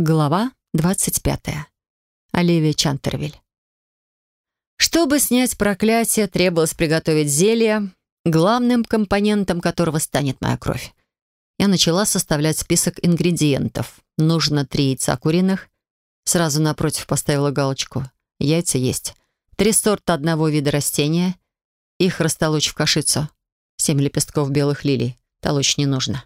Глава 25. Оливия Чантервиль. Чтобы снять проклятие, требовалось приготовить зелье, главным компонентом которого станет моя кровь. Я начала составлять список ингредиентов. Нужно три яйца куриных. Сразу напротив поставила галочку. Яйца есть. Три сорта одного вида растения. Их растолочь в кашицу. Семь лепестков белых лилий. Толочь не нужно.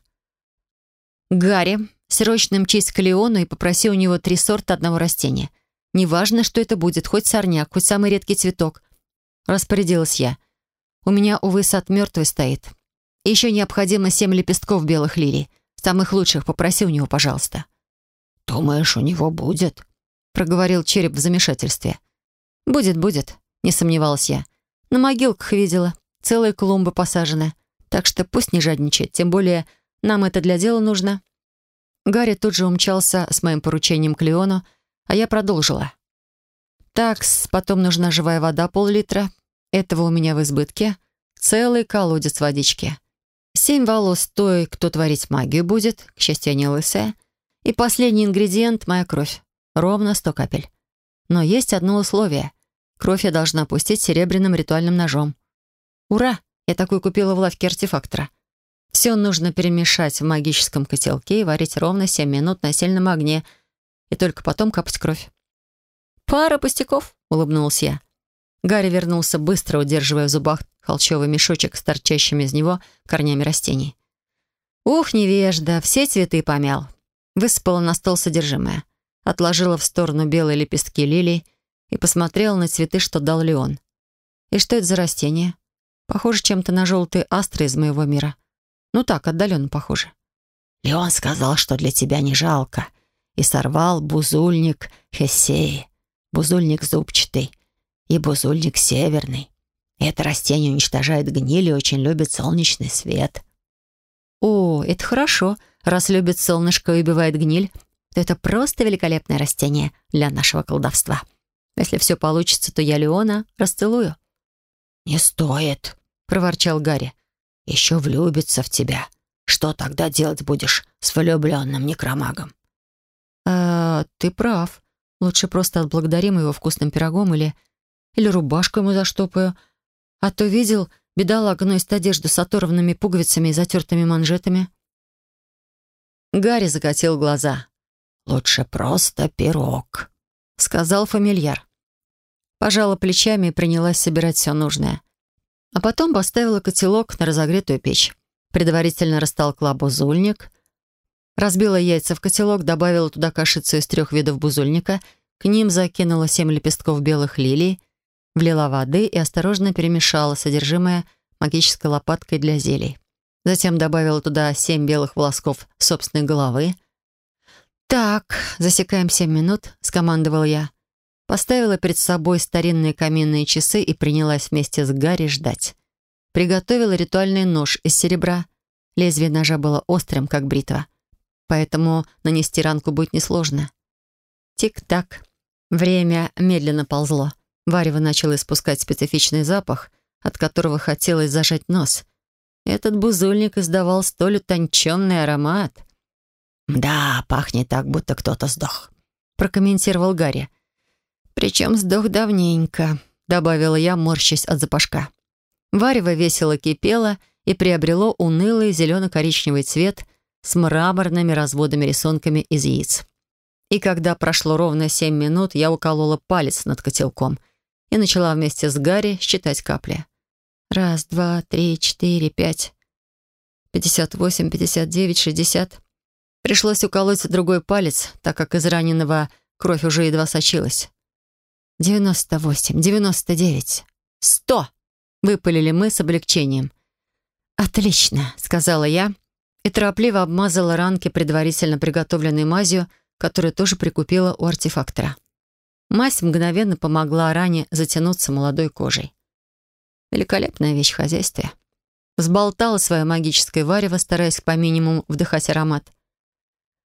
Гарри, Срочно мчись к Леону и попроси у него три сорта одного растения. Неважно, что это будет, хоть сорняк, хоть самый редкий цветок. Распорядилась я. У меня, увы, сад мертвый стоит. И еще необходимо семь лепестков белых лилий. Самых лучших попроси у него, пожалуйста. «Думаешь, у него будет?» проговорил череп в замешательстве. «Будет, будет», — не сомневалась я. На могилках видела. Целые клумбы посажены. Так что пусть не жадничает. Тем более нам это для дела нужно. Гарри тут же умчался с моим поручением к Леону, а я продолжила. «Такс, потом нужна живая вода пол-литра. Этого у меня в избытке. Целый колодец водички. Семь волос той, кто творить магию будет, к счастью, не лысая. И последний ингредиент — моя кровь. Ровно сто капель. Но есть одно условие. Кровь я должна пустить серебряным ритуальным ножом. Ура! Я такой купила в лавке артефактора. Все нужно перемешать в магическом котелке и варить ровно 7 минут на сильном огне, и только потом капать кровь. «Пара пустяков», — улыбнулся я. Гарри вернулся быстро, удерживая в зубах холчевый мешочек с торчащими из него корнями растений. «Ух, невежда, все цветы помял». Высыпала на стол содержимое. Отложила в сторону белые лепестки лилий и посмотрела на цветы, что дал Леон. «И что это за растение? Похоже чем-то на желтые астры из моего мира». Ну так, отдаленно похоже. Леон сказал, что для тебя не жалко, и сорвал бузульник Хессеи, бузульник зубчатый и бузульник северный. Это растение уничтожает гниль и очень любит солнечный свет. О, это хорошо. Раз любит солнышко и убивает гниль, то это просто великолепное растение для нашего колдовства. Если все получится, то я Леона расцелую. «Не стоит», — проворчал Гарри еще влюбится в тебя. Что тогда делать будешь с влюбленным некромагом?» «А, ты прав. Лучше просто отблагодарим его вкусным пирогом или... или рубашку ему заштопаю. А то видел, бедолага носит одежду с оторванными пуговицами и затертыми манжетами». Гарри закатил глаза. «Лучше просто пирог», — сказал фамильяр. Пожала плечами и принялась собирать все нужное. А потом поставила котелок на разогретую печь. Предварительно растолкла бузульник. Разбила яйца в котелок, добавила туда кашицу из трех видов бузульника, к ним закинула семь лепестков белых лилий, влила воды и осторожно перемешала содержимое магической лопаткой для зелий. Затем добавила туда семь белых волосков собственной головы. «Так, засекаем семь минут», — скомандовал я. Поставила перед собой старинные каминные часы и принялась вместе с Гарри ждать. Приготовила ритуальный нож из серебра. Лезвие ножа было острым, как бритва. Поэтому нанести ранку будет несложно. Тик-так. Время медленно ползло. Варево начало испускать специфичный запах, от которого хотелось зажать нос. Этот бузульник издавал столь утонченный аромат. «Да, пахнет так, будто кто-то сдох», — прокомментировал Гарри. «Причем сдох давненько», — добавила я, морщась от запашка. Варево весело кипело и приобрело унылый зелено-коричневый цвет с мраморными разводами-рисунками из яиц. И когда прошло ровно семь минут, я уколола палец над котелком и начала вместе с Гарри считать капли. Раз, два, три, четыре, пять. Пятьдесят восемь, пятьдесят девять, шестьдесят. Пришлось уколоть другой палец, так как из раненого кровь уже едва сочилась. «Девяносто восемь, девяносто девять, сто!» — выпалили мы с облегчением. «Отлично!» — сказала я и торопливо обмазала ранки предварительно приготовленной мазью, которую тоже прикупила у артефактора. Мазь мгновенно помогла ране затянуться молодой кожей. Великолепная вещь в хозяйстве. Взболтала свое магическое варево, стараясь по минимуму вдыхать аромат.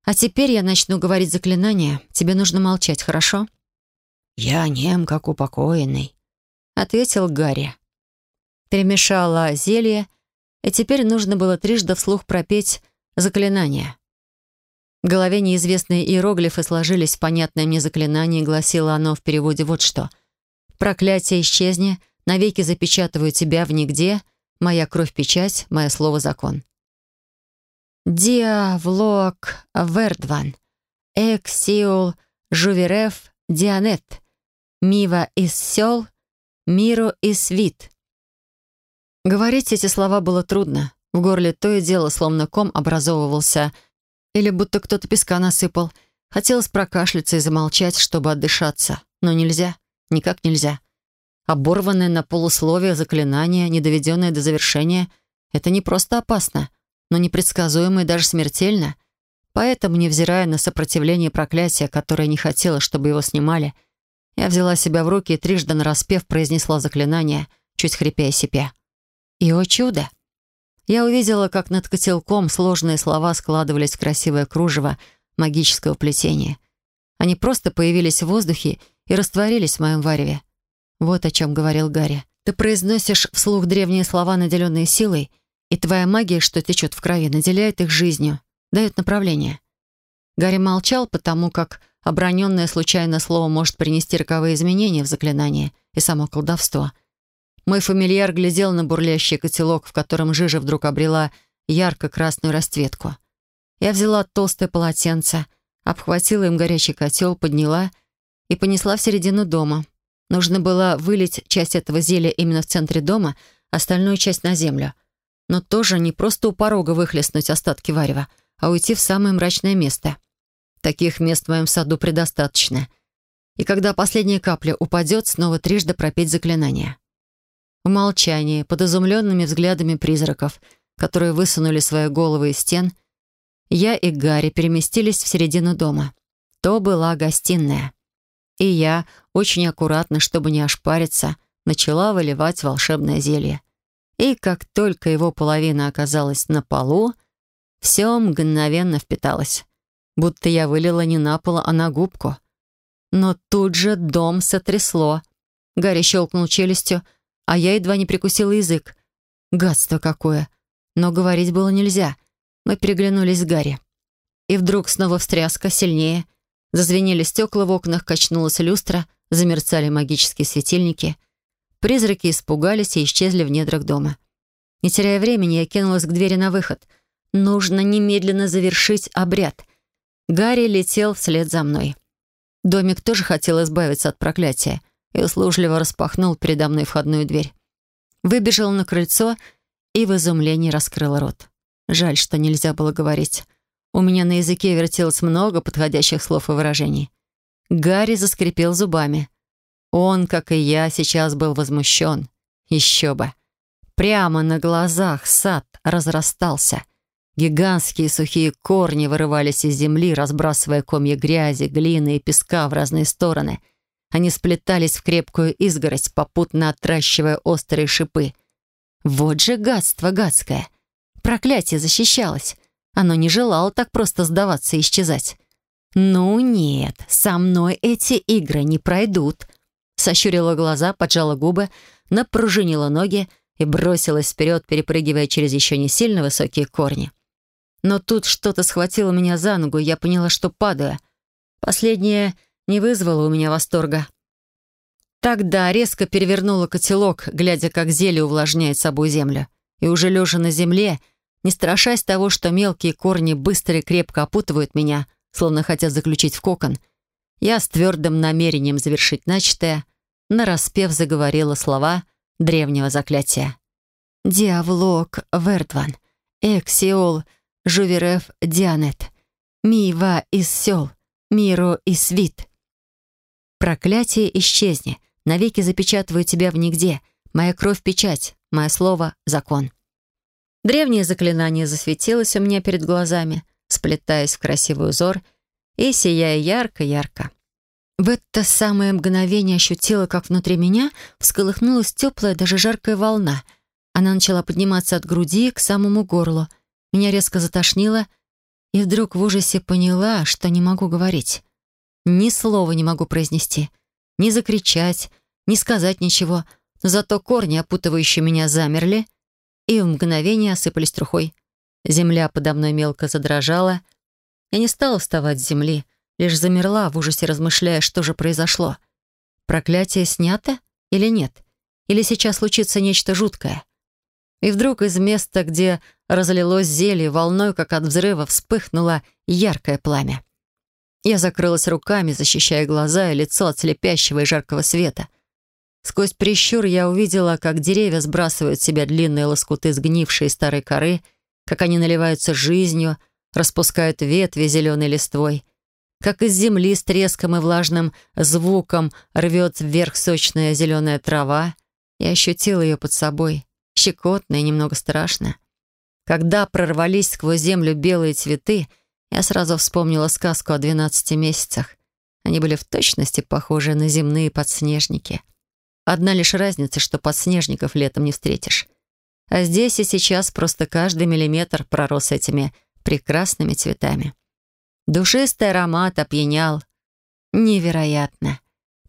«А теперь я начну говорить заклинание. Тебе нужно молчать, хорошо?» «Я нем, как упокоенный», — ответил Гарри. Перемешала зелье, и теперь нужно было трижды вслух пропеть заклинание. В голове неизвестные иероглифы сложились в понятное мне заклинание, и гласило оно в переводе вот что. «Проклятие исчезни, навеки запечатываю тебя в нигде, моя кровь-печать, мое слово закон». «Диавлок Вердван, Эксиул Жуверев Дианет, Мива из сел, Миру из вид». Говорить эти слова было трудно. В горле то и дело, словно ком образовывался, или будто кто-то песка насыпал. Хотелось прокашляться и замолчать, чтобы отдышаться. Но нельзя. Никак нельзя. Оборванное на полусловие заклинание, не доведенное до завершения — это не просто опасно, но непредсказуемо и даже смертельно. Поэтому, невзирая на сопротивление проклятия, которое не хотело, чтобы его снимали, я взяла себя в руки и трижды нараспев произнесла заклинание, чуть хрипя и сипя. И, о чудо! Я увидела, как над котелком сложные слова складывались в красивое кружево магического плетения. Они просто появились в воздухе и растворились в моем вареве. Вот о чем говорил Гарри. Ты произносишь вслух древние слова, наделенные силой, и твоя магия, что течет в крови, наделяет их жизнью, дает направление. Гарри молчал, потому как оброненное случайно слово может принести роковые изменения в заклинание и само колдовство — мой фамильяр глядел на бурлящий котелок, в котором жижа вдруг обрела ярко-красную расцветку. Я взяла толстое полотенце, обхватила им горячий котел, подняла и понесла в середину дома. Нужно было вылить часть этого зелья именно в центре дома, остальную часть на землю. Но тоже не просто у порога выхлестнуть остатки варева, а уйти в самое мрачное место. Таких мест в моем саду предостаточно. И когда последняя капля упадет, снова трижды пропеть заклинание. В молчании, под изумленными взглядами призраков, которые высунули свои головы из стен, я и Гарри переместились в середину дома. То была гостиная. И я, очень аккуратно, чтобы не ошпариться, начала выливать волшебное зелье. И как только его половина оказалась на полу, все мгновенно впиталось. Будто я вылила не на пол, а на губку. Но тут же дом сотрясло. Гарри щелкнул челюстью, а я едва не прикусила язык. Гадство какое! Но говорить было нельзя. Мы переглянулись с Гарри. И вдруг снова встряска, сильнее. Зазвенели стекла в окнах, качнулась люстра, замерцали магические светильники. Призраки испугались и исчезли в недрах дома. Не теряя времени, я кинулась к двери на выход. Нужно немедленно завершить обряд. Гарри летел вслед за мной. Домик тоже хотел избавиться от проклятия — и услужливо распахнул передо мной входную дверь. Выбежал на крыльцо и в изумлении раскрыл рот. Жаль, что нельзя было говорить. У меня на языке вертелось много подходящих слов и выражений. Гарри заскрипел зубами. Он, как и я, сейчас был возмущен. Еще бы. Прямо на глазах сад разрастался. Гигантские сухие корни вырывались из земли, разбрасывая комья грязи, глины и песка в разные стороны — они сплетались в крепкую изгородь, попутно отращивая острые шипы. Вот же гадство гадское. Проклятие защищалось. Оно не желало так просто сдаваться и исчезать. «Ну нет, со мной эти игры не пройдут». Сощурила глаза, поджала губы, напружинила ноги и бросилась вперед, перепрыгивая через еще не сильно высокие корни. Но тут что-то схватило меня за ногу, и я поняла, что падаю. Последнее не вызвало у меня восторга. Тогда резко перевернула котелок, глядя, как зелье увлажняет собой землю. И уже лежа на земле, не страшась того, что мелкие корни быстро и крепко опутывают меня, словно хотят заключить в кокон, я с твердым намерением завершить начатое, нараспев заговорила слова древнего заклятия. «Диавлок Вертван, Эксиол Жуверев Дианет, Мива из сел, Миро из свит». Проклятие исчезни, навеки запечатываю тебя в нигде. Моя кровь — печать, мое слово — закон. Древнее заклинание засветилось у меня перед глазами, сплетаясь в красивый узор и сияя ярко-ярко. В это самое мгновение ощутила, как внутри меня всколыхнулась теплая, даже жаркая волна. Она начала подниматься от груди к самому горлу. Меня резко затошнило, и вдруг в ужасе поняла, что не могу говорить. Ни слова не могу произнести, ни закричать, ни сказать ничего, но зато корни, опутывающие меня, замерли и в мгновение осыпались трухой. Земля подо мной мелко задрожала, Я не стала вставать с земли, лишь замерла в ужасе, размышляя, что же произошло. Проклятие снято или нет? Или сейчас случится нечто жуткое? И вдруг из места, где разлилось зелье, волной, как от взрыва, вспыхнуло яркое пламя. Я закрылась руками, защищая глаза и лицо от слепящего и жаркого света. Сквозь прищур я увидела, как деревья сбрасывают с себя длинные лоскуты сгнившей старой коры, как они наливаются жизнью, распускают ветви зеленой листвой, как из земли с треском и влажным звуком рвет вверх сочная зеленая трава. Я ощутила ее под собой щекотно и немного страшно. Когда прорвались сквозь землю белые цветы, я сразу вспомнила сказку о двенадцати месяцах. Они были в точности похожи на земные подснежники. Одна лишь разница, что подснежников летом не встретишь. А здесь и сейчас просто каждый миллиметр пророс этими прекрасными цветами. Душистый аромат опьянял. Невероятно.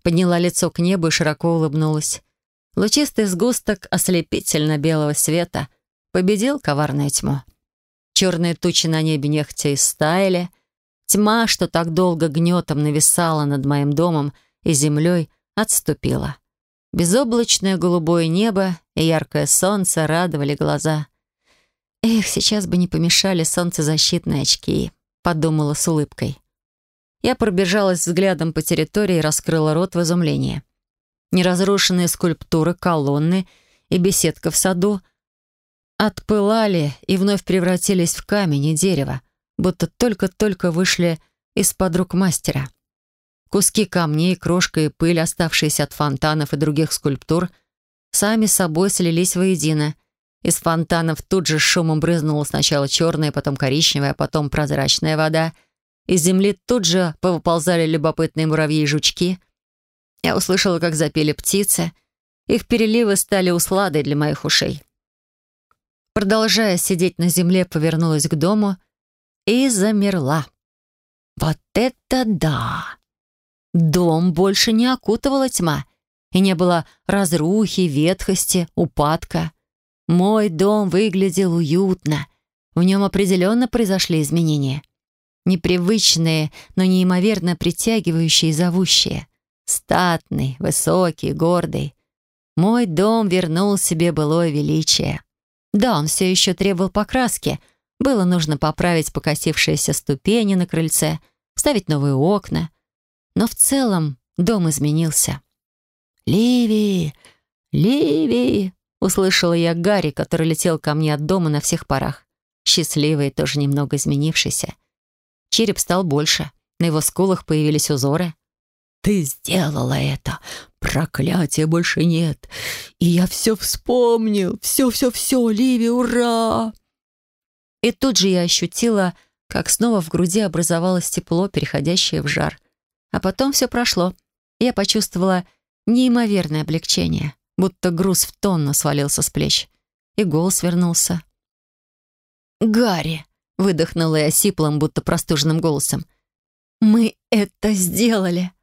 Подняла лицо к небу и широко улыбнулась. Лучистый сгусток ослепительно-белого света победил коварную тьму. Черные тучи на небе нехотя истаяли. Тьма, что так долго гнетом нависала над моим домом и землей, отступила. Безоблачное голубое небо и яркое солнце радовали глаза. «Эх, сейчас бы не помешали солнцезащитные очки», — подумала с улыбкой. Я пробежалась взглядом по территории и раскрыла рот в изумлении. Неразрушенные скульптуры, колонны и беседка в саду отпылали и вновь превратились в камень и дерево, будто только-только вышли из-под рук мастера. Куски камней, крошка и пыль, оставшиеся от фонтанов и других скульптур, сами собой слились воедино. Из фонтанов тут же шумом брызнула сначала черная, потом коричневая, потом прозрачная вода. Из земли тут же повыползали любопытные муравьи и жучки — я услышала, как запели птицы. Их переливы стали усладой для моих ушей. Продолжая сидеть на земле, повернулась к дому и замерла. Вот это да! Дом больше не окутывала тьма, и не было разрухи, ветхости, упадка. Мой дом выглядел уютно. В нем определенно произошли изменения. Непривычные, но неимоверно притягивающие и зовущие. Статный, высокий, гордый. Мой дом вернул себе былое величие. Да, он все еще требовал покраски. Было нужно поправить покосившиеся ступени на крыльце, вставить новые окна. Но в целом дом изменился. «Ливи! Ливи!» — услышала я Гарри, который летел ко мне от дома на всех парах. Счастливый и тоже немного изменившийся. Череп стал больше. На его скулах появились узоры — ты сделала это. Проклятия больше нет. И я все вспомнил. Все-все-все, Ливи, ура!» И тут же я ощутила, как снова в груди образовалось тепло, переходящее в жар. А потом все прошло. Я почувствовала неимоверное облегчение, будто груз в тонну свалился с плеч. И голос вернулся. «Гарри!» — выдохнула я сиплым, будто простуженным голосом. «Мы это сделали!»